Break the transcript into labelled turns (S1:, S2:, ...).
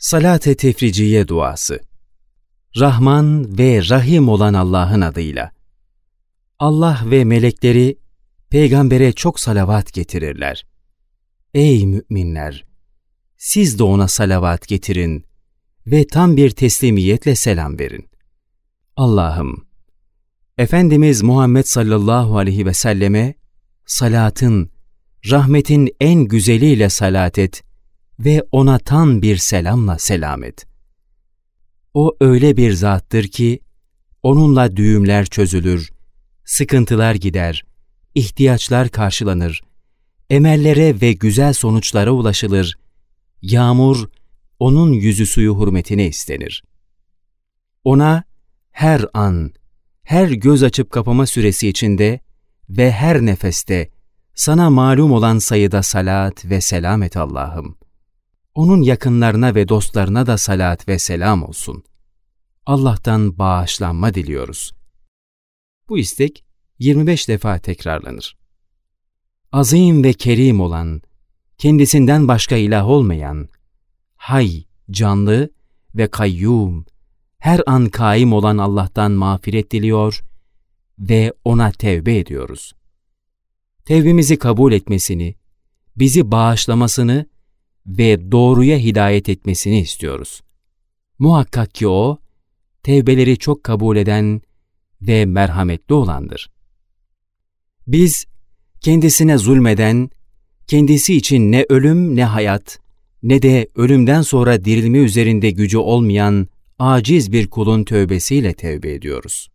S1: Salat-ı Tefriciye Duası Rahman ve Rahim olan Allah'ın adıyla. Allah ve melekleri peygambere çok salavat getirirler. Ey müminler! Siz de ona salavat getirin ve tam bir teslimiyetle selam verin. Allah'ım, Efendimiz Muhammed sallallahu aleyhi ve selleme salatın, rahmetin en güzeliyle salat et ve ona tam bir selamla selam et. O öyle bir zattır ki, onunla düğümler çözülür, sıkıntılar gider, ihtiyaçlar karşılanır, emellere ve güzel sonuçlara ulaşılır, yağmur, onun yüzü suyu hürmetine istenir. Ona her an, her göz açıp kapama süresi içinde ve her nefeste sana malum olan sayıda salat ve selam et Allah'ım. Onun yakınlarına ve dostlarına da salat ve selam olsun. Allah'tan bağışlanma diliyoruz. Bu istek 25 defa tekrarlanır. Azim ve kerim olan, kendisinden başka ilah olmayan, hay, canlı ve kayyum, her an kaim olan Allah'tan mağfiret diliyor ve O'na tevbe ediyoruz. Tevbimizi kabul etmesini, bizi bağışlamasını ve doğruya hidayet etmesini istiyoruz. Muhakkak ki O, tevbeleri çok kabul eden ve merhametli olandır. Biz, kendisine zulmeden, kendisi için ne ölüm ne hayat, ne de ölümden sonra dirilme üzerinde gücü olmayan aciz bir kulun tövbesiyle tevbe ediyoruz.